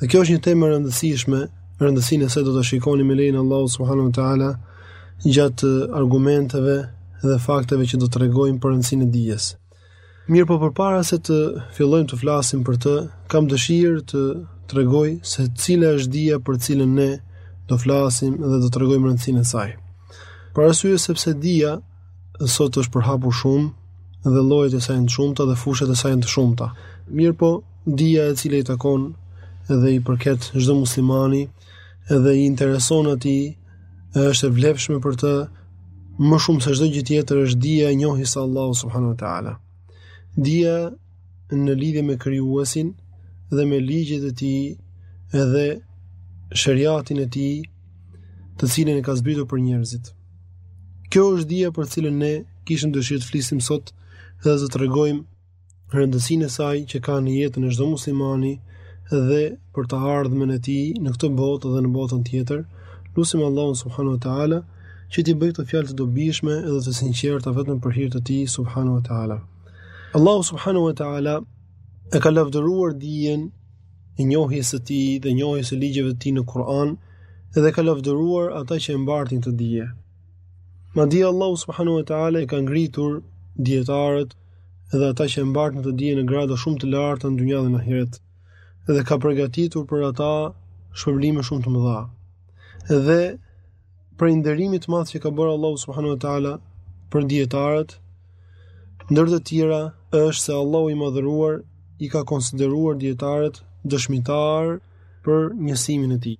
Dhe kjo është një temë e rëndësishme, rëndësinë e saj do ta shikoni me lejen e Allahut subhanahu wa taala gjatë argumenteve dhe fakteve që do të tregojmë për rëndësinë e dijes. Mirëpo përpara se të fillojmë të flasim për të, kam dëshirë të tregoj se cila është dija për cilën ne do flasim dhe do tregojmë rëndësinë e saj. Për arsye sepse dija sot është përhapur shumë dhe llojet e saj janë të shumta dhe fushat e saj janë të shumta. Mirëpo, dija e cila i takon dhe i përket çdo muslimani dhe i intereson atij është e vlefshme për të më shumë se çdo gjë tjetër është dija e njohjes së Allahut subhanahu wa taala. Dija në lidhje me krijuesin dhe me ligjet e tij dhe sheriatin e tij, të cilin e ka zbritur për njerëzit. Kjo është dija për cilën ne kishim dëshirë të flisim sot dhe të tregojmë rëndësinë e saj që ka në jetën e çdo muslimani dhe për të ardhmen e tij në këtë botë dhe në botën tjetër. Lusim Allahun subhanahu wa taala që t'i bëjë këto fjalë të dobishme dhe të sinqerta vetëm për hir të tij subhanahu wa taala. Allahu subhanahu wa taala e ka lavdëruar dijen e njohjes së tij dhe njohjes së ligjeve të tij në Kur'an dhe ka lavdëruar ata që e mbartin këtë dije. Madje Allahu subhanahu wa taala i ka ngritur dijetarët dhe ata që e mbartin këtë dije në grada shumë të larta në dynja dhe në ahiret dhe ka përgatitur për ata shpërblime shumë të mëdha. Dhe prej nderimit të madh që ka bërë Allahu subhanahu wa taala për dijetarët, ndër të tjera është se Allahu i madhëruar i ka konsideruar dijetarët dëshmitarë për njësimin e tij.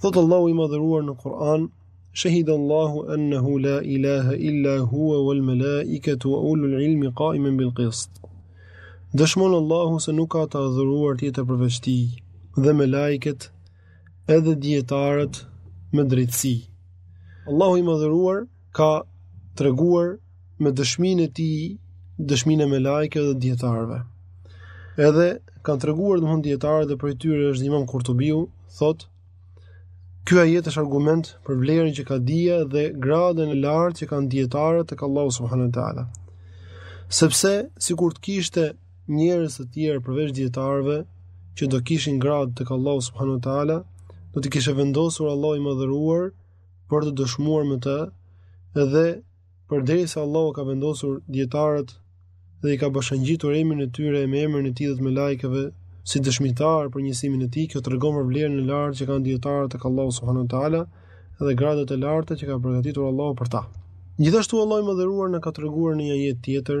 Thotë Allahu i madhëruar në Kur'an, Shahida Allahu annahu la ilaha illa huwa wal malaikatu wa ulul ilmi qa'iman bil qist. Dëshmon Allahu se nuk ka të adhuruar tjetër përveç tij dhe melajket edhe dijetarët me drejtësi. Allahu i madhëruar ka treguar me dëshminë e tij, dëshminë e melajkeve dhe dijetarëve. Edhe kanë treguar domethënë dijetarët dhe prej tyre është Imam Kurtubiu, thotë Ky ajet është argument për vlerën që ka dija dhe gradën e lartë që kanë dijetarët tek Allahu subhanahu wa taala. Sepse sikur të kishte njerëz të tjerë përveç dijetarëve që do kishin gradë tek Allahu subhanahu wa taala, do t'i kishte vendosur Allahu i madhëruar për të dëshmuar me të, dhe përderisa Allahu ka vendosur dijetarët dhe i ka bashangjitur emrin e tyre me emrin e tij dhe të melajkeve si dëshmitarë për njësimin e tij, kjo tregon për vlerën e lartë që kanë dijetarët tek Allahu subhanahu wa taala dhe gradat e larta që ka përgatitur Allahu për ta. Gjithashtu Allahu i madhëruar na ka treguar në një ajet tjetër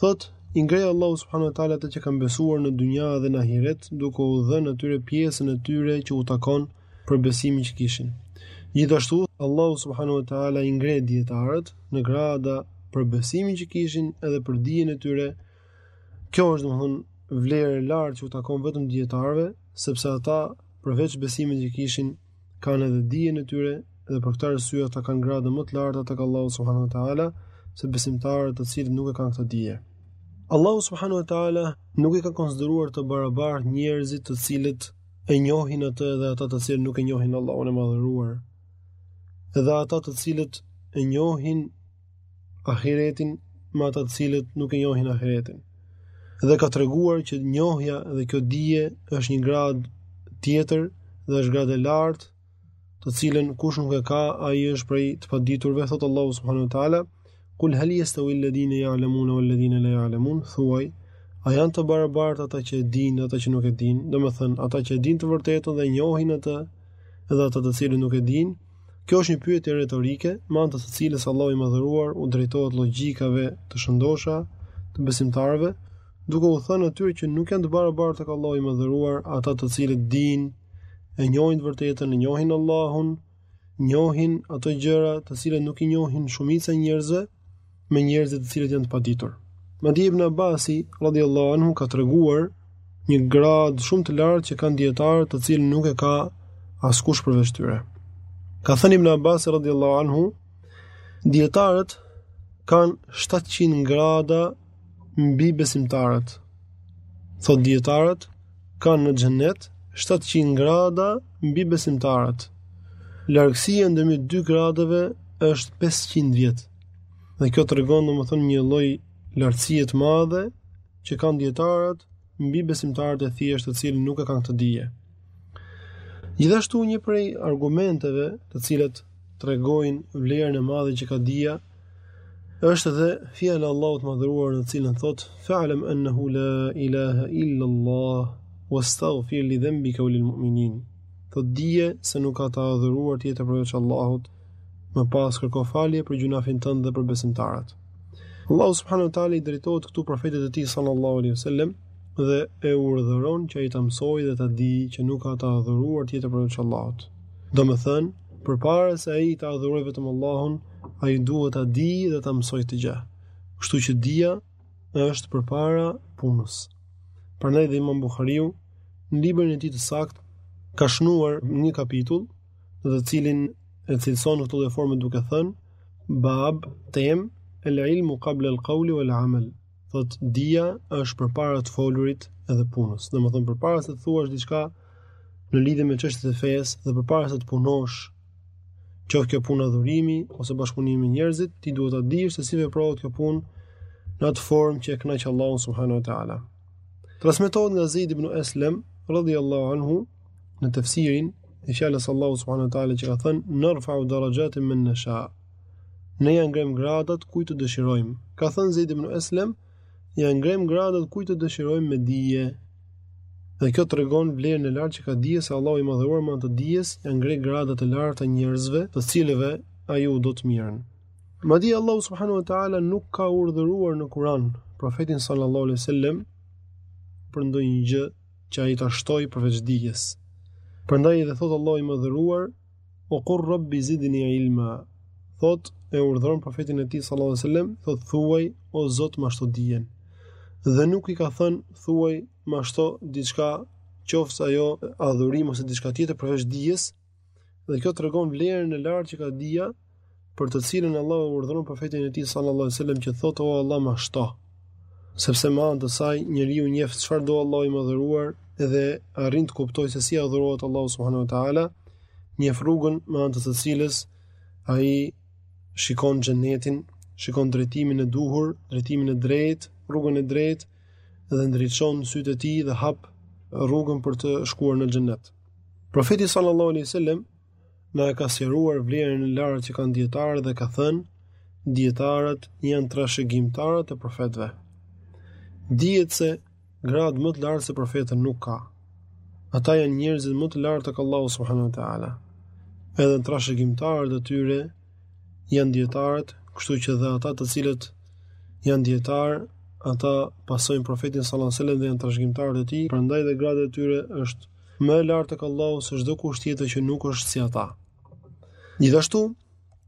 Thotë, i ngre Allahu subhanahu wa taala ata që kanë besuar në dynja dhe në ahiret, duke u dhënë atyre pjesën e tyre që u takon për besimin që kishin. Gjithashtu, Allahu subhanahu wa taala i ngre dijetarët në grada për besimin që kishin edhe për dijen e tyre. Kjo është domethonë vlerë e lartë që u takon vetëm dijetarëve, sepse ata përveç besimit që kishin kanë edhe dijen e tyre dhe për këtë arsye ata kanë grada më të larta tek Allahu subhanahu wa taala se besimtarët të cilët nuk e kanë këtë dije. Allahu subhanahu wa taala nuk i ka konsideruar të barabartë njerëzit të cilët e njohin atë dhe ata të cilët nuk e njohin Allahun e madhëruar. Dhe ata të cilët e njohin ahiretin me ata të cilët nuk e njohin ahiretin. Dhe ka treguar që njohja dhe kjo dije është një gradë tjetër dhe është gradë e lartë, të cilën kush nuk e ka, ai është prej të paditurve, thotë Allahu subhanahu wa taala, "Kul hal yastawi alladhina ya'lamun wal ladhina la ya'lamun?" Thuaj, a janë të barabartë ata që e dinë dhe ata që nuk e dinë? Domethënë, ata që e dinë të vërtetën dhe njohin atë dhe ata të cilët nuk e dinë, Kjo është një pyetje retorike, me anë të së cilës Allahu i madhëruar u drejtohet logjikave të shëndosha të besimtarëve, duke u thënë atyre që nuk janë të barabartë tek Allahu i madhëruar ata të cilët dinë e njohin të vërtetën, e njohin Allahun, njohin ato gjëra të cilat nuk i njohin shumica e njerëzve, me njerëzit të cilët janë të paditur. Madje Ibn Abbasi radhiyallahu anhu ka treguar një gradë shumë të lartë që kanë dijetarët të cilën nuk e ka askush përveç tyre. Ka thënë Ibn Abbasi radhiyallahu anhu, dijetarët kanë 700 grada mbi besimtarët. Thotë dijetarët kanë në xhenet 700 grada mbi besimtarët. Largësia ndërmjet dy gradave është 500 vjet. Dhe kjo tregon domethënë një lloj lartësie të madhe që kanë dijetarët mbi besimtarët e thjeshtë të cilët nuk e kanë këtë dije. Gjithashtu një prej argumenteve të cilat tregojnë vlerën e madhe që ka dija, është edhe fjala e Allahut të madhëruar në të cilën thotë, fa'alem ennehu la ilaha illa Allah, wa staghfir li dhembika wa lil mu'minin. Thotë dije se nuk ka të adhuruar tjetër përveç Allahut, Më pas kërko falje për gjynafin tënd dhe për besimtarët. Allahu subhanahu wa taala i drejtohet këtu profetit të tij sallallahu alaihi wasallam dhe e urdhëron që ai ta mësojë dhe ta dijë që nuk ka të adhuruar tjetër përveç Allahut. Domethënë, përpara se ai ta adhurojë vetëm Allahun, ai duhet ta dijë dhe ta mësojë këtë gjë. Kështu që dija është përpara punës. Prandaj dhe Imam Buhariu në librin e tij të saktë ka shnuar një kapitull në të cilin e cilëson këtë lloj forme duke thënë bab tem el ilmu qabla al qawli wal amal thot dija është përpara të folurit edhe punës domethënë përpara se të thuash diçka në lidhje me çështjet e fesë dhe përpara se të punosh qoftë kjo punë adhurimi ose bashkëpunimi me njerëzit ti duhet ta dish se si veprohet kjo punë në atë formë që e kënaq Allahu subhanahu wa taala transmetohet nga Zeid ibn Aslam radhiyallahu anhu në tefsirin e fjalës Allahu subhanahu wa taala që ka thënë nërfa'u darajatin men nasha. Ne ia ngrem gradat kujt të dëshirojmë. Ka thënë Zeid ibn Aslam, ia ngrem gradat kujt të dëshirojmë me dije. Dhe kjo tregon vlerën e lartë që ka dije se Allahu i madhëruar me anë të dijes ia ngre gradat e larta njerëzve, të cilëve ai u do të mirën. Madje Allahu subhanahu wa taala nuk ka urdhëruar në Kur'an profetin sallallahu alaihi wasallam për ndonjë gjë që ai ta shtojë përveç dijes. Prandaj edhe thot Allahu i madhëruar, "wa qul rabbi zidni ilma." Thot e urdhëron profetin e tij sallallahu alajhi wasallam, thot thuaj, "O Zot, ma shto dijen." Dhe nuk i ka thën thuaj, "Ma shto diçka, qoftë ajo adhurim ose diçka tjetër përveç dijes." Dhe kjo tregon vlerën e lartë që ka dija, për të cilën Allahu e urdhëron profetin e tij sallallahu alajhi wasallam që thotë o Allah ma shto. Sepse me anë të saj njeriu njeh çfarë do Allahu i madhëruar dhe arrin të kuptojë se si adhurohet Allahu subhanahu wa taala, njeh rrugën me anë të së cilës ai shikon xhenetin, shikon drejtimin e duhur, drejtimin e drejtë, rrugën e drejtë dhe ndriçon sytë e tij dhe hap rrugën për të shkuar në xhenet. Profeti sallallahu alaihi wasallam na e ka sqaruar vlerën e lartë që kanë dijetarët dhe ka thënë: Dijetarët janë trashëgimtarët e profetëve. Dihet se gradë më të lartë se profetët nuk ka. Ata janë njerëzit më të lartë tek Allahu subhanahu wa taala. Edhe trashëgimtarët e tyre janë dijetarët, kështu që dhe ata të cilët janë dijetarë, ata pasojnë profetin sallallahu alajhi wasallam dhe janë trashëgimtarët e tij, prandaj dhe grada e tyre është më e lartë tek Allahu se çdokush tjetër që nuk është si ata. Gjithashtu,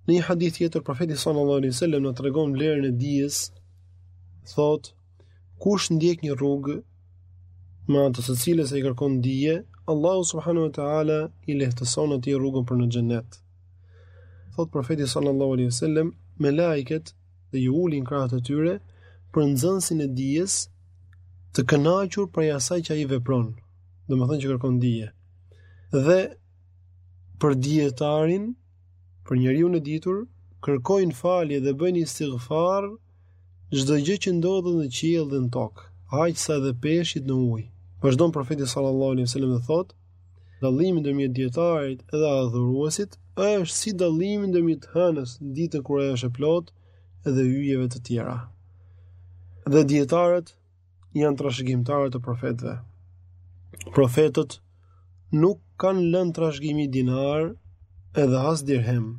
në një hadith tjetër profeti sallallahu alajhi wasallam na tregon vlerën e dijes, thotë: Kush ndjek një rrugë me anë të së cilës ai kërkon dije, Allahu subhanahu wa taala i lehtëson atij rrugën për në xhenet. Thot profeti sallallahu alaihi wasallam, melaiket dhe ia ulin krahët e tyre për nxënësin e dijes të kënaqur prej asaj që ai vepron, domethënë që kërkon dije. Dhe për dijetarin, për njeriun e ditur, kërkojnë falje dhe bëjnë istighfar Çdo gjë që ndodhet në qiell dhe në tokë, aq sa edhe peshqit në ujë. Vazhdon profeti sallallahu alaihi wasallam dhe thotë: Dallimi ndërmjet dijetarit dhe adhuruesit është si dallimi ndërmjet hënës në ditën kur ajo është e plotë dhe yjeve të tjera. Dhe dijetarët janë trashëgimtarë të profetëve. Profetët nuk kanë lënë trashëgimi dinar edhe as dirhem,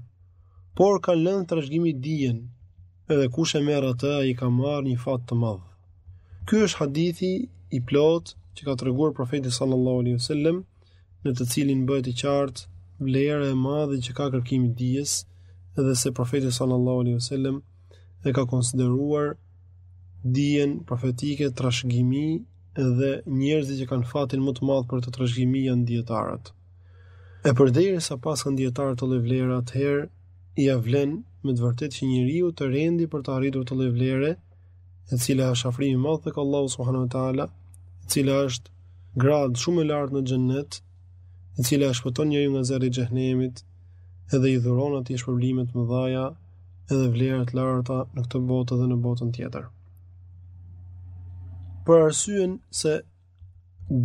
por kanë lënë trashëgimi dijen, edhe kush e merr atë ai ka marrë një fat të madh. Ky është hadithi i plotë që ka treguar profeti sallallahu alaihi wasallam në të cilin bëhet e qartë vlera e madhe që ka kërkimi i dijes dhe se profeti sallallahu alaihi wasallam e ka konsideruar dijen profetike trashëgimi dhe njerëzit që kanë fatin më të madh për këtë trashëgimi janë dijetarët. E përderisa paskan dijetarët këtë lloj vlere atëherë ia vlen me të vërtetë që njeriu të rendi për të arritur këtë lloj vlere, e cila është afrim i madh tek Allahu subhanahu wa taala, e cila është gradë shumë e lartë në xhennet, e cila e shpëton njeriun nga zjarri i xhehenemit, edhe i dhuron atij shpërblime të mëdha, edhe vlera të larta në këtë botë dhe në botën tjetër. Për arsyen se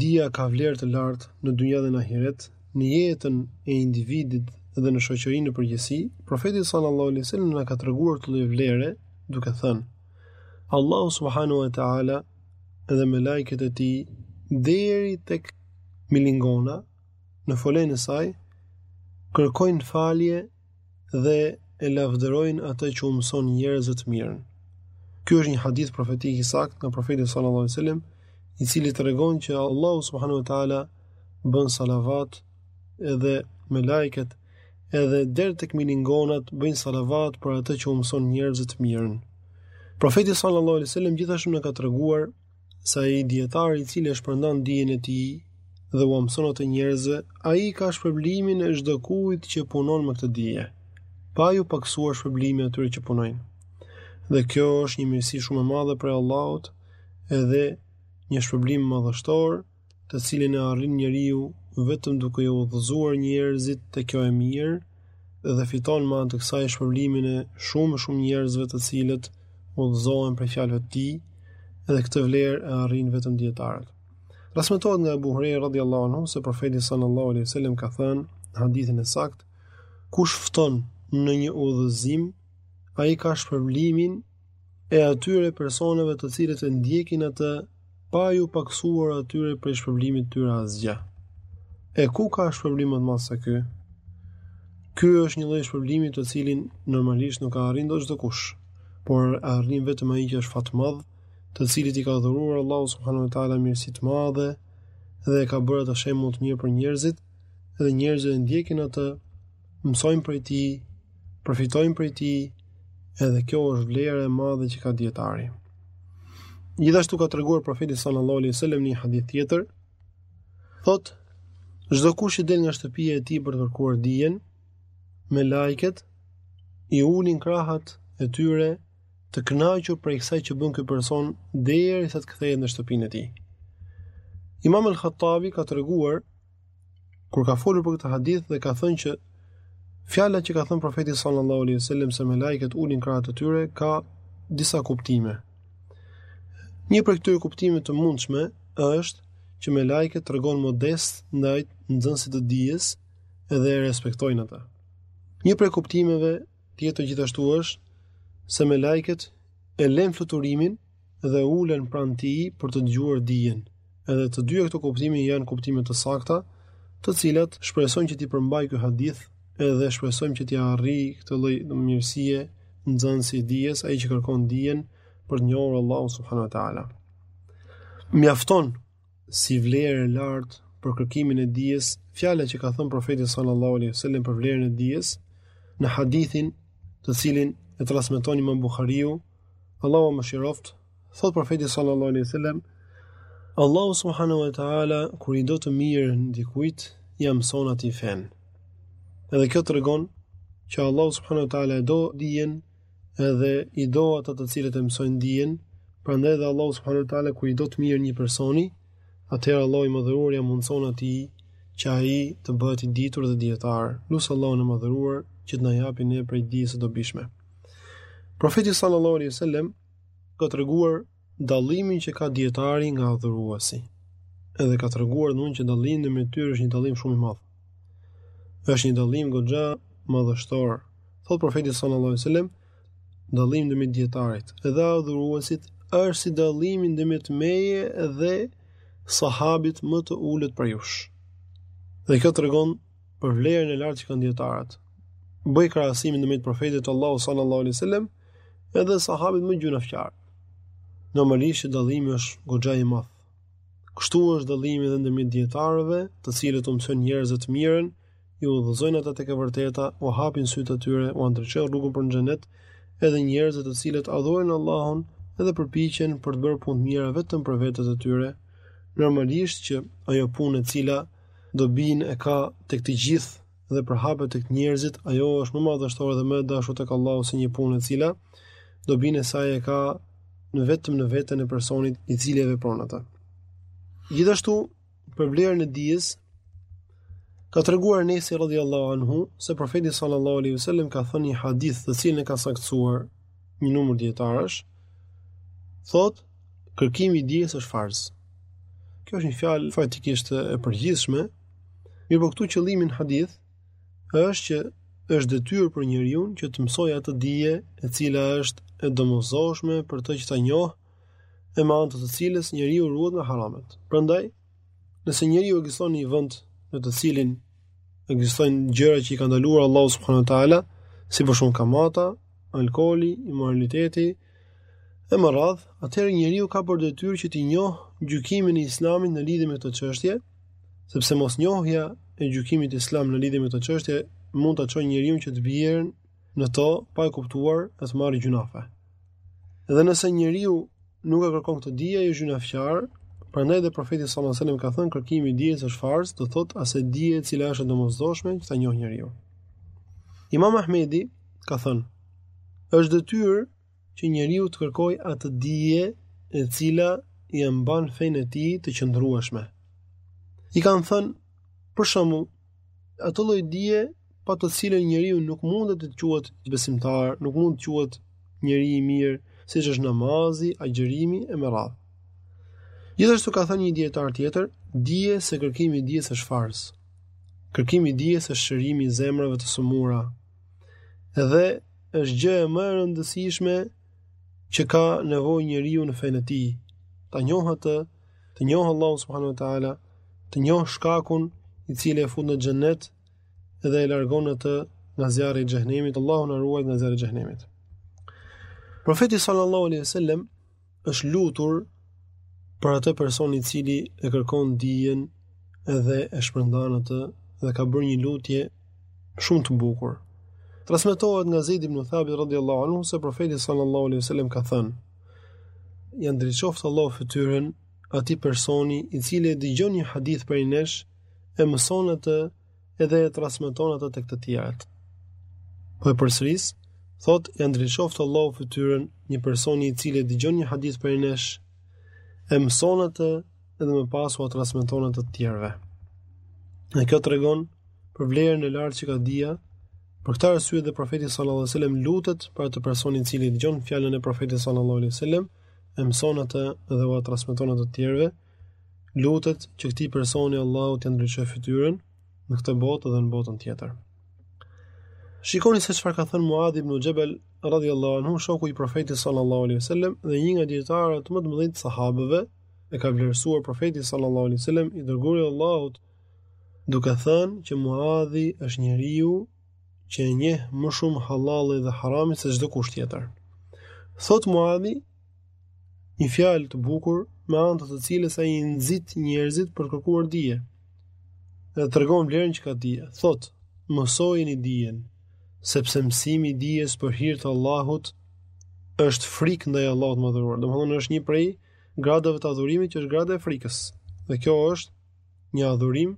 Dija ka vlerë të lartë në dynja dhe në ahiret, në jetën e individit dhe në shoqërinë në përgjithësi. Profeti sallallahu alaihi wasallam na ka treguar këtë lloj vlere duke thënë: Allahu subhanahu wa taala dhe melaiket e tij deri tek milingona në folenë e saj kërkojnë falje dhe e lavdërojnë atë që u mëson njerëzve të mirën. Ky është një hadith profetik i saktë nga profeti sallallahu alajhi wasallam, i cili tregon që Allahu subhanahu wa taala bën salavat edhe melaiket, edhe deri tek milingonat bëjnë salavat për atë që u mëson njerëzve të mirën. Profeti sallallahu alajhi wasallam gjithashtu na ka treguar se ai dijetari i cili e shpërndan dijen e tij dhe ua mëson atë njerëzve, ai ka shpërblimin e çdokujt që punon me këtë dije, pa iu pakësuar shpërblimi atyre që punojnë. Dhe kjo është një mirësi shumë e madhe prej Allahut, edhe një shpërblim madhështor. të cilin e arrin njeriu vetëm duke i udhëzuar njerëzit te kjo e mirë dhe fiton me anë të kësaj shpërblimin e shumë shumë njerëzve të cilët udhëzohen prej fjalëve të tij dhe këtë vlerë e arrijnë vetëm dijetarët. Transmetohet nga Abu Huraira radhiyallahu anhu se profeti sallallahu alaihi wasallam ka thënë në hadithin e saktë, kush fton në një udhëzim, ai ka shpërblimin e atyre personave të cilët e ndjekin atë pa iu paksuar atyre prej shpërblimit të tyre asgjë. E ku ka shpërblim më të madh se ky? Ky është një lloj shpërblimi të cilin normalisht nuk e arrin çdokush, por arrin vetëm ai që është fatmadh, të cilit i ka dhuruar Allahu subhanahu wa taala mirësi të madhe dhe e ka bërë atë shembull të mirë për njerëzit dhe njerëzit e ndjekin atë mësojnë prej tij, përfitojnë prej tij, edhe kjo është vlerë e madhe që ka dietari. Gjithashtu ka treguar profeti sallallahu alaihi wasallam në një hadith tjetër, thotë Çdokush që del nga shtëpia e tij për të kërkuar dijen, melajket i ulin krahët e tyre të kënaqur prej kësaj që bën ky person derisa të kthehet në shtëpinë e tij. Imam al-Khattabi ka treguar kur ka folur për këtë hadith dhe ka thënë që fjala që ka thënë profeti sallallahu alaihi wasallam se melajket ulin krahët e tyre ka disa kuptime. Një prej këtyre kuptimeve të mundshme është që melajket tregohen modest ndaj nxënësit të dijes edhe e respektojnë ata. Një prej kuptimeve tjetër gjithashtu është se melajket e lënë fluturimin dhe ulen pranë tij për të dëgjuar dijen. Edhe të dyja këto kuptime janë kuptime të sakta, të cilat shpresojmë që t'i përmbajë ky hadith, edhe shpresojmë që t'i arrijë këtë lloj mirësie nxënësi i dijes, ai që kërkon dijen për të njohur Allahun subhanahu wa taala. Mjafton si vlerë e lartë për kërkimin e dijes, fjala që ka thënë profeti sallallahu alaihi wasallam për vlerën e dijes në hadithin të cilin e transmeton Imam Buhariu, Allahu e mëshiroftë, thotë profeti sallallahu alaihi wasallam, Allahu subhanahu wa taala kur i do të mirën dikujt, ia mëson atij fenë. Edhe kjo tregon që Allahu subhanahu wa taala e do dijen Edhe i do ata të cilët e mësojnë dijen, prandaj dhe Allahu subhanahu wa taala kur i do të mirën një personi, atëherë Allahu i madhëruar ia mundëson atij që ai të bëhet i ditur dhe dijetar. Lus Allahun e madhëruar që të na japë neve prej dijes së dobishme. Profeti sallallahu alaihi wasallam ka treguar Dallimin që ka dietari nga adhuruesi. Edhe ka treguar domethënë që dallimi ndërmjet tyre është një dallim shumë i madh. Është një dallim goxha madhështor. Thotë profeti sallallahu alaihi wasallam, dallimi ndërmjet dietarit dhe adhuruesit është si dallimi ndërmjet meje dhe sahabit më të ulët prej jush. Dhe kjo tregon për vlerën e lartë që kanë dietarët. Bëj krahasimin ndërmjet profetit të Allahut sallallahu alaihi sallam, Edhe sahabit më gjynahqar. Normalisht që dallimi është goxha i madh. Kështu është dallimi edhe ndërmjet dijetarëve, të cilët u mësojnë njerëzve të mirën, i udhëzojnë ata tek e vërteta, u hapin sytë e tyre, u ndriçojnë rrugën për në xhenet, edhe njerëzve të cilët adhurojnë Allahun, edhe përpiqen për të bërë punë të mira vetëm për vetet e tyre. Normalisht që ajo punë e cila dobinë e ka tek të gjithë dhe përhapet tek njerëzit, ajo është më madhështore dhe më e dashur tek Allahu sesa një punë e cila dobinë e saj e ka vetëm në veten e personit i cili e vepron atë. Gjithashtu, për vlerën e dijes, ka treguar Enesi radhiyallahu anhu se profeti sallallahu alaihi wasallam ka thënë një hadith të cilin e ka saktësuar një numër dijetarësh, thotë kërkimi i dijes është farz. Kjo është një fjalë faktikisht e përgjithshme, Mirëpo këtu qëllimi i hadithit është që është detyrë për njeriun që të mësojë atë dije e cila është e domosdoshme për të që ta njohë e me anë të të cilës njeriu ruhet nga haramet. Prandaj, nëse njeriu ekziston në një vend në të cilin ekzistojnë gjëra që i ka ndaluar Allahu subhanahu wa taala, si për shembull kamata, alkooli, imoraliteti, E me radhë, atëherë njeriu ka për detyrë që ta njohë gjykimin e islamit në lidhje me këto çështje, sepse mosnjohja e gjykimit islam në lidhje me këto çështje mund ta çojë njeriun që të bjerë në to pa e kuptuar e të marrë gjynahe. Dhe nëse njeriu nuk e kërkon këtë dije, është gjynahqar, prandaj dhe profeti sallallahu alajhi wasallam ka thënë kërkimi i dijes është farz, do thotë asaj dije e cila është e domosdoshme që ta njohë njeriu. Imam Ahmedi ka thënë Është detyrë që njeriu të kërkojë atë dije e cila ia mban fenë e tij të qëndrueshme. I kanë thënë, për shembull, atë lloj dije pa të cilën njeriu nuk mund të quhet besimtar, nuk mund të quhet njeri i mirë, siç është namazi, agjërimi e me radhë. Gjithashtu ka thënë një dijetar tjetër, dije se kërkimi i dijes është farz. Kërkimi i dijes është shërimi i zemrave të sëmura. Dhe është gjëja më e rëndësishme që ka nevojë njeriu në fenë e tij, ta njohë atë, të njohë Allahun subhanahu wa teala, të njohë shkakun i cili e fut në xhennet dhe e largon atë nga zjarri i xhehenemit, Allahu na ruajt nga zjarri i xhehenemit. Profeti sallallahu alaihi wasallam është lutur për atë person i cili e kërkon dijen dhe e shpërndan atë dhe ka bërë një lutje shumë të bukur. Transmetohet nga Zeid ibn Thabit radhiyallahu anhu se profeti sallallahu alaihi wasallam ka thënë: "Ia ndriçoftë Allahu fytyrën atij personi i cili e dëgjon një hadith prej nesh e mëson atë edhe e transmeton atë tek të tjerët. Po e përsëris, thot ia ndriçoftë Allahu fytyrën një personi i cili dëgjon një hadith prej nesh, e mëson atë edhe më pas ua transmeton atë të tjerëve. Dhe kjo tregon për vlerën e lartë që ka dija, për këtë arsye dhe profeti sallallahu alajhi wasallam lutet për atë personin i cili dëgjon fjalën e profetit sallallahu alajhi wasallam, e mëson atë dhe ua transmeton atë të tjerëve. Lutet që këtij personi Allahu t'ia ndriçojë fytyrën në këtë botë dhe në botën tjetër. Shikoni se çfarë ka thënë Muadh ibn Xhebel radhiyallahu anhu, shoku i profetit sallallahu alaihi wasallam dhe një nga dijetarët më të mëdhenj të sahabëve, e ka vlerësuar profeti sallallahu alaihi wasallam i dërguari i Allahut, duke thënë që Muadhi është njeriu që e njeh më shumë hallallin dhe haramin se çdokush tjetër. Thot Muadhi, Një fjalë të bukur, me anë të së cilës ai nxit njerëzit për të kërkuar dije. Dhe tregon vlerën që ka dija. Thot: Mësojeni dijen, sepse mësimi i dijes për hir të Allahut është frikë ndaj Allahut të Madhëruar. Domthonë është një prej gradave të adhurimit që është grada e frikës. Dhe kjo është një adhurim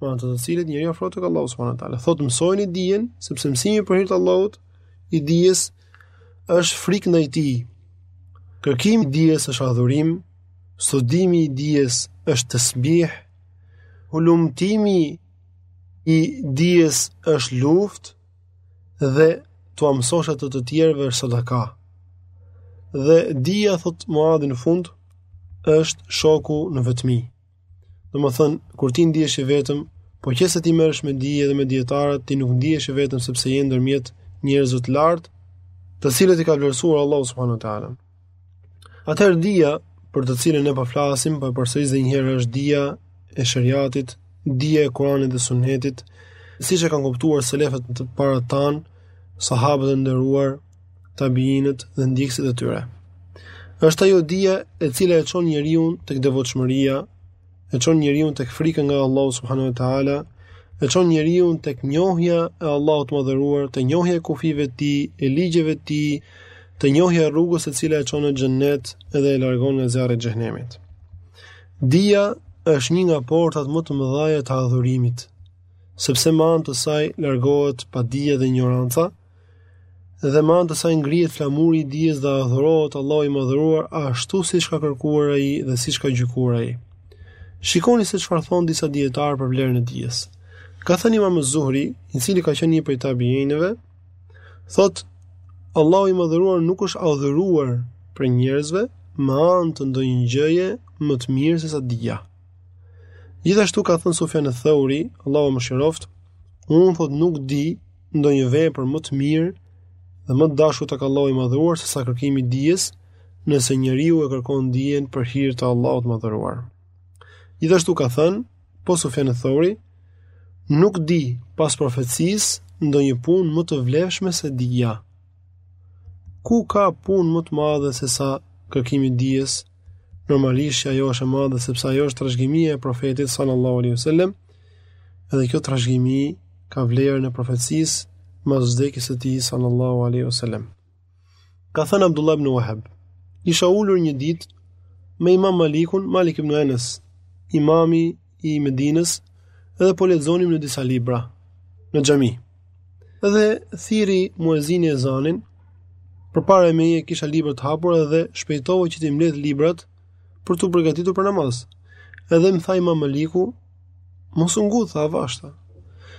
me anë të të cilit njeriu afrohet tek Allahu subhanahu wa taala. Thotë mësojeni dijen, sepse mësimi për hir të Allahut i dijes është frikë ndaj tij. Kërkimi i dijes është adhurim, studimi i dijes është tasbih, hulumtimi i dijes është luftë dhe t'ua mësosh atë të tjerëve është sadaka. Dhe dija thot Muadhi në fund është shoku në vetmi. Domethënë, kur ti ndihesh i vetëm, po qe se ti merresh me dije dhe me dijetarët, ti nuk ndihesh i vetëm sepse je ndërmjet njerëzve të lartë, të cilët i ka vlerësuar Allahu subhanahu wa taala. Atëherë dija për të cilën ne po flasim, po e përsëris edhe një herë është dija e sheriatit, dija e Kuranit dhe Sunnetit, siç e kanë kuptuar selefët të parët tanë, sahabët e nderuar, tabiinët dhe ndjekësit e tyre. Është ajo dija e cila e çon njeriun tek devotshmëria, e çon njeriun tek frika nga Allahu subhanahu wa taala, e çon njeriun tek njohja e Allahut të Madhëruar, te njohja e kufijve të tij, e ligjeve të tij, te njohja e rrugës e cila e çon në xhennet dhe e largon nga zjarri i xhehenemit. Dija është një nga portat më të mëdha të adhurimit, sepse me anë të saj largohet padija dhe injoranca, Dhe me anë të saj ngrihet flamuri i dijes dhe adhurohet Allahu i madhëruar ashtu siç ka kërkuar ai dhe siç ka gjykuar ai. Shikoni se çfarë thonë disa dijetarë për vlerën e dijes. Ka thënë Imam Zuhri, i cili ka qenë një prej tabiinëve, thotë Allahu i madhëruar nuk është adhuruar prej njerëzve me anë të ndonjë gjëje më të mirë se sa dija. Gjithashtu ka thënë Sufjan eth-Thauri, Allahu e mëshiroftë, unë thotë nuk di ndonjë vepër më të mirë dhe më të dashur tek Allahu i Madhëruar se sa kërkimi i dijes, nëse njeriu e kërkon dijen për hir të Allahut të Madhëruar. Gjithashtu ka thënë, po Sufjan eth-Thauri, nuk di pas profecisë ndonjë punë më të vlefshme se dija. Ku ka punë më të madhe se sa kërkimi i dijes? Normalisht që ajo është e madhe sepse ajo është trashëgimia e profetit sallallahu alaihi wasallam. Edhe kjo trashëgimi ka vlerën e profecisë mbas vdekjes së tij sallallahu alaihi wasallam. Ka thënë Abdullah ibn Wahb, isha ulur një ditë me Imam Malikun, Malik ibn Anas, imami i Medinës dhe po lexonim në disa libra në xhami. Dhe thirri muezini ezanin, përpara meje i kisha librat hapur edhe shpejtova që t'i mbledh librat për t'u përgatitur për namaz. Edhe më tha Imam Maliku, mos u ngut, tha avash tha,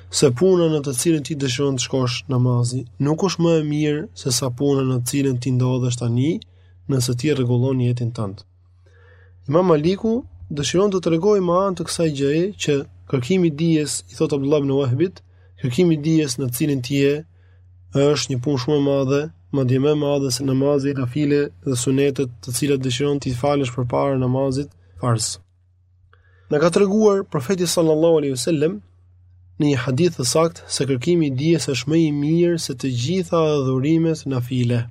se puna në të cilën ti dëshiron të shkosh namazi, nuk është më e mirë se sa puna në të cilën ti ndodhesh tani, nëse ti rregullon nijetin tënd. Imam Maliku dëshiron të tregojë me anë të kësaj gjëje që kërkimi i dijes, i thotë Abdullah ibn Wahbit, kërkimi i dijes në të cilin ti je, është një punë shumë e madhe, madje më e madhe se namazi nafile dhe sunetet të cilat dëshiron t'i falësh përpara namazit farz. Na ka treguar profeti sallallahu alaihi wasallam në një hadith të saktë, se kërkimi i dijes është më i mirë se të gjitha adhurimet nafile.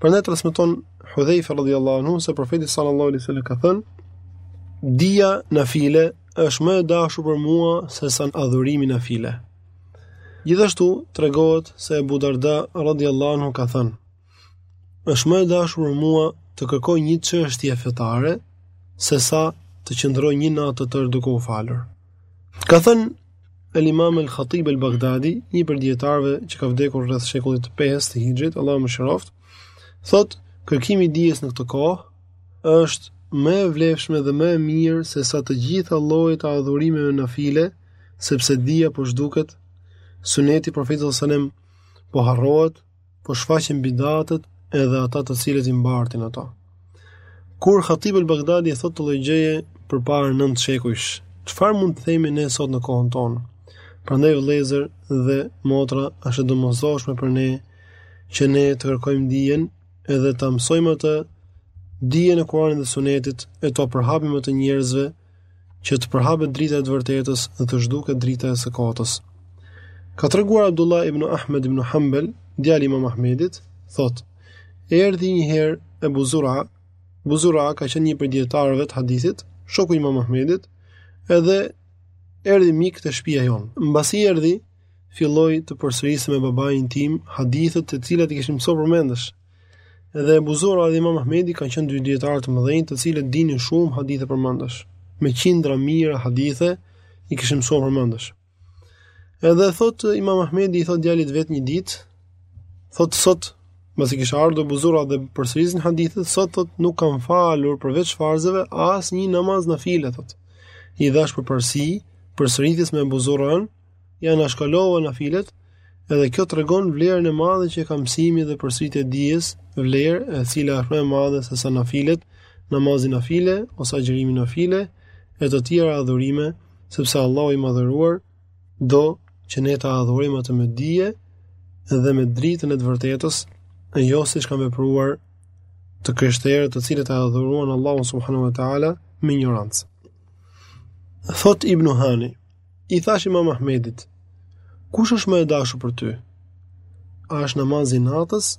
Prandaj transmeton Hudhejfe radhjallahu anhu, se profeti sallallahu alaihi wasallam ka thënë, Dija nafile është më e dashur për mua se sa adhurimi nafile. Gjithashtu, tregohet se Ebu Darda radhjallahu anhu ka thënë, Është më e dashur për mua të kërkoj një çështje fetare se sa të qëndroj një natë të tërë duke u falur. Ka thënë El Imam El Khatib El Baghdadi, një prej dijetarëve që ka vdekur rreth shekullit të 5 të Hixhrit, Allahu e mëshiroftë, thotë, kërkimi i dijes në këtë kohë është më e vlefshme dhe më e mirë se sa të gjitha llojet e adhurimeve nafile, sepse dija po zhduket, suneti i profetit sallallahu alajhi wasallam po harrohet, po shfaqen bidatet edhe ata të cilët i mbartin ato. Kur Khatib al-Baghdadi e thotë këtë lloj gjëje përpara 9 shekujsh, çfarë mund të themi ne sot në kohën tonë? Prandaj vëllezër dhe motra, është e domosdoshme për ne që ne të kërkojmë dijen edhe ta mësojmë atë dijen e Kuranit dhe Sunetit e t'ua përhapim atë njerëzve që të përhapet drita e së vërtetës dhe të zhduket drita e së kotës. Ka treguar Abdullah ibn Ahmed ibn Hanbal, djali i Imam Ahmedit, thotë: Erdhi një herë Ebu Zura, Ebu Zura ka qenë një prej dijetarëve të hadithit, shoku i Imam Ahmedit, edhe erdhi mik te shpia jonë. Mbasi erdhi, filloi të përsërisë me babain tim hadithet të cilat i kishin msu përmendësh. Edhe Abu Zura dhe Imam Ahmedi kanë qenë dy dijetarë të mëdhenj, të cilët dinin shumë hadithe përmendësh. Me qindra mijëra hadithe i kishin msu përmendësh. Edhe thot Imam Ahmedi i thot djalit vet një ditë, thot sot mbasi kishte ardhur Abu Zura dhe përsërisnin hadithe, sot thot nuk kam falur përveç farzeve asnjë namaz nafile thot. I dhash përparësi, përsëritjes me Abu Zurën, i anashkalova nafilet, edhe kjo tregon vlerën e madhe që ka mësimi dhe përsëritja e dijes, vlerë e cila është më e madhe se sa nafilet, namazi nafile, ose agjërimi nafile, e të tjera adhurime, sepse Allahu i madhëruar do që ne ta adhurojmë atë me dije dhe me dritën e së vërtetës, e jo siç kanë vepruar të krishterët të cilët e adhuruan Allahun subhanahu wa ta'ala me injorancë. Thot Ibn Hani, I thash Imam Ahmedit, kush është më e dashur për ty? A është namazi i natës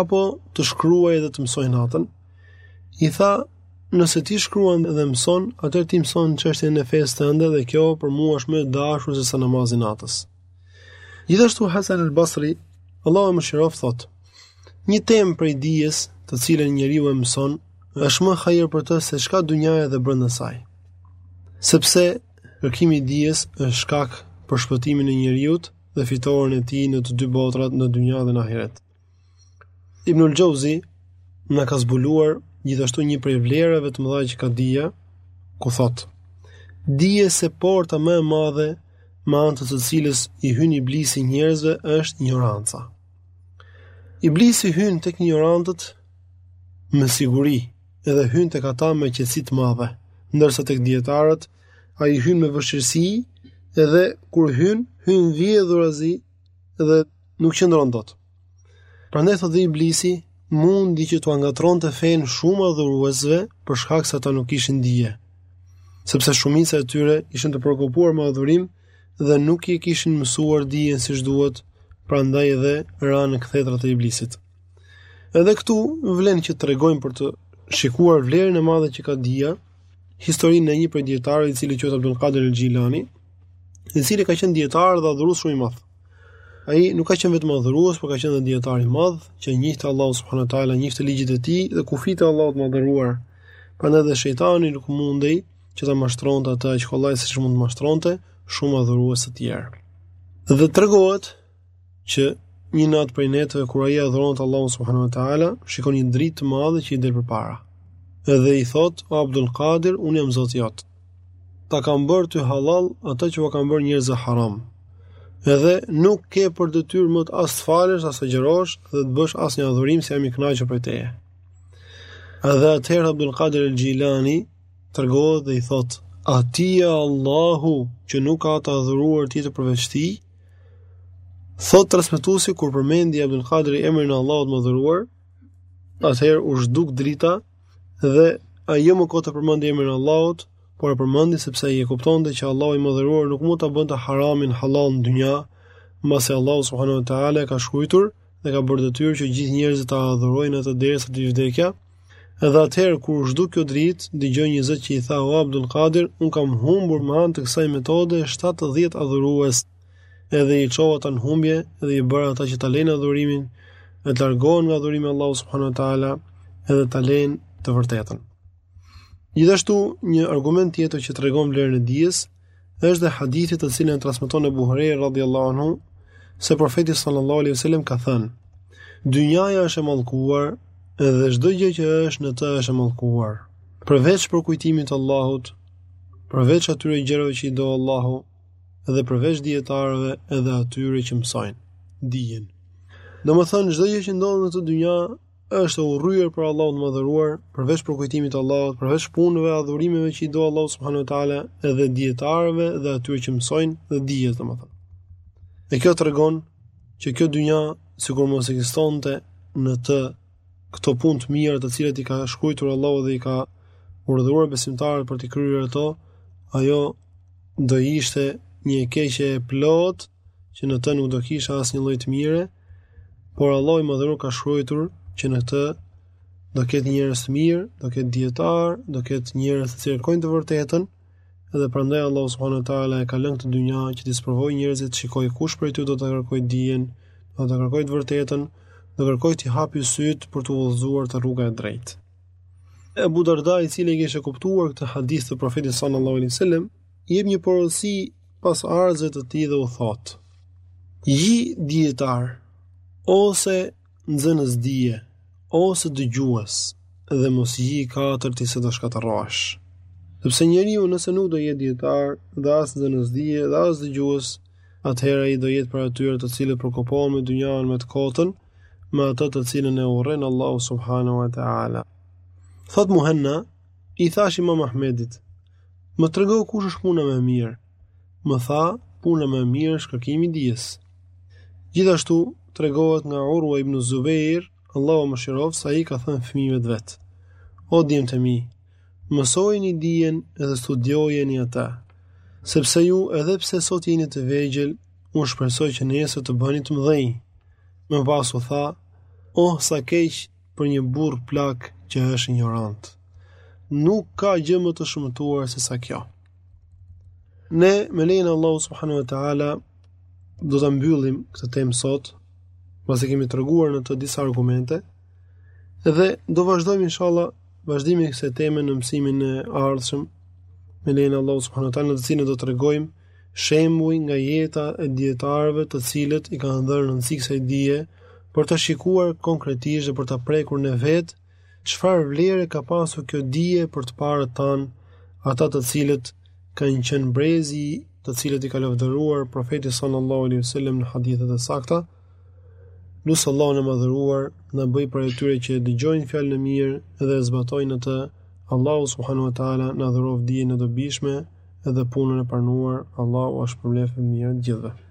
apo të shkruaj dhe të mësoj natën? I tha, nëse ti shkruan dhe mëson, atëherë ti mëson çështjen e fesë tënde dhe kjo për mua është më e dashur se sa namazi i natës. Gjithashtu Hasan al-Basri, Allahu e mëshiroft, thotë: Një temë prej dijes, të cilën njeriu e mëson, është më hajër për të se ç'ka dynjaja dhe brenda saj. Sepse Kërkimi i dijes është shkak për shpëtimin e njeriut dhe fitoren e tij në të dy botrat, në dynja dhe në ahiret. Ibnul Xheuzi na ka zbuluar gjithashtu një prej vlerave të mëdha që ka dija, ku thotë: Dije se porta më e madhe me anë të së cilës i hyn iblisi njerëzve është injoranca. Iblisi hyn tek injorantët me siguri, dhe hyn tek ata me qetësi të madhe, ndërsa tek dijetarët ai hyn me vështirësi dhe kur hyn, hyn vjedhurazi dhe nuk qëndron dot. Prandaj thotë Iblisi, mundi që t'u ngatërronte fenë shumë adhuruesve për shkak se ata nuk kishin dije. Sepse shumica e tyre ishin të preokupuar me adhurim dhe nuk e kishin mësuar dijen siç duhet, prandaj edhe ranë në kthetrat e Iblisit. Edhe këtu vlen që të tregojmë për të shikuar vlerën e madhe që ka dija, historinë e një prej dijetarëve i cili quhet Abdul Qadir al-Jilani, i cili ka qenë dijetar dhe adhurues shumë i madh. Ai nuk ka qenë vetëm adhurues, por ka qenë edhe dijetar i madh që njihte Allahun subhanahu wa taala, njihte ligjet e tij dhe kufijtë e Allahut të madhëruar. Prandaj dhe shejtani nuk mundej që ta mashtronte atë aq kollaj siç mund të mashtronte shumë adhurues të tjerë. Dhe tregohet që një natë prej netëve kur ai adhuronte Allahun subhanahu wa taala, shikon një dritë të madhe që i del përpara. Edhe i thotë, "O Abdul Qadir, unë jam Zoti jot. Ta kam bërë ty halal atë që ua kam bërë njerëzve haram. Edhe nuk ke për detyrë më të as të falesh, as të agjërosh dhe të bësh asnjë adhurim se jam i kënaqur prej teje." Edhe atëherë Abdul Qadir el-Jilani tregohet dhe i thotë, "A ti je Allahu që nuk ka të adhuruar tjetër përveç tij, Thotë transmetuesi kur përmendi Abdul Kadri emrin e Allahut të madhëruar, atëherë u zhduk drita dhe ai jo më kot e përmendi emrin e Allahut, por e përmendi sepse ai e kuptonte që Allahu i madhëruar nuk mund ta bënte haramin halal në dynja, mbasi Allahu subhanahu wa taala e ka shkruar dhe ka bërë detyrë që gjithë njerëzit ta adhurojnë atë derisa t'i vijë vdekja. Edhe atëherë kur u zhduk kjo dritë, dëgjoi një zë që i tha O Abdul Qadir, unë kam humbur me anë të kësaj metode 70 adhurues. Edhe i çova ata në humbje dhe i bëra ata që ta lejnë adhurimin, e të largohen nga adhurimi i Allahut subhanahu wa taala, edhe ta lejnë të vërtetën. Gjithashtu, një argument tjetër që tregon vlerën e dijes, Është dhe hadithi të cilin e transmeton Ebu Hurejre radhiyallahu anhu se profeti sallallahu alaihi wasallam ka thënë: "Dynjaja është e mallkuar dhe çdo gjë që është në të është e mallkuar, përveç përkujtimit të Allahut, përveç atyre gjërave që i do Allahu dhe përveç dijetarëve edhe atyre që mësojnë dijen." Domethënë çdo gjë që ndodh në këtë dynja është e urryer për Allahun e Madhëruar, përveç përkujtimit të Allahut, përveç punëve e adhurimeve që i do Allahu subhanahu wa taala dhe dijetarëve dhe atyre që mësojnë dhe dijes domethënë. Dhe kjo tregon që kjo dynja sikur mos ekzistonte në të këto punë të mira të cilat i ka shkruar Allahu dhe i ka urdhëruar besimtarët për t'i kryer ato, ajo do ishte një keqe e plotë që në të nuk do kishte asnjë lloj të mire, Por Allahu i Madhëruar ka shkruar që në këtë do ketë njerëz të mirë, do ketë dijetarë, do ketë njerëz që kërkojnë të vërtetën, dhe prandaj Allahu subhanahu wa taala e ka lënë këtë dynja që t'i sprovojë njerëzit, të shikojë kush prej tyre do ta kërkojë dijen, do ta kërkojë të vërtetën, do kërkojë t'i hapi sytë për t'u udhëzuar te rruga e drejtë. Abu Darda i cili e kishte kuptuar këtë hadith të Profetit sallallahu alaihi wasallam, i jep një porosi pasardhësve të tij dhe u thotë: "Ji dijetar ose nxënës dije ose dëgjues dhe mos ji i katërti se do shkatërrohesh." Sepse njeriu nëse nuk do jetë dijetar dhe as nxënës dije dhe as dëgjues, atëherë ai do jetë prej atyre të cilët preokupohen me dynjanë, me të kotën, me atë të cilën e urren Allahu subhanahu wa taala. Thotë Muhanna I thashë Imam Ahmedit, më trego kush është puna më e mirë. Më tha, puna më e mirë është kërkimi i dijes. Gjithashtu tregohet nga Urwa ibn Zubair, Allahu e mëshiroftë, se ai u ka thënë fëmijëve të vet. O djemtë e mi, mësojeni dijen dhe studiojeni atë, sepse ju edhe pse sot jeni të vegjël, unë shpresoj që nesër të bëni të mëdhenj. Më pas u tha, oh sa keq për një burrë plak që është injorant. Nuk ka gjë më të shëmtuar sesa kjo. Ne me lejen e Allahut subhanahu wa taala do ta mbyllim këtë temë sot, pasi kemi treguar në të disa argumente dhe do vazhdojmë inshallah vazhdimin e kësaj teme në mësimin e ardhshëm me lejen e Allahut subhanahu wa taala, në të cilin do të tregojmë shembuj nga jeta e dijetarëve të cilët i kanë dhënë rëndësi kësaj dije për ta shikuar konkretisht dhe për ta prekur ne vetë çfarë vlere ka pasur kjo dije për të parët tanë, ata të cilët kanë qenë brezi të cilët i ka lavdëruar profeti sallallahu alaihi wasallam në hadithet e sakta. Lus Allahun e Madhëruar të na bëjë prej atyre që e dëgjojnë fjalën e mirë dhe e zbatojnë në të. Allahu subhanahu wa ta'ala na dhuroftë dijen e dobishme dhe punën e pranuar. Allahu ua shpërbleftë me të mirë të gjithëve.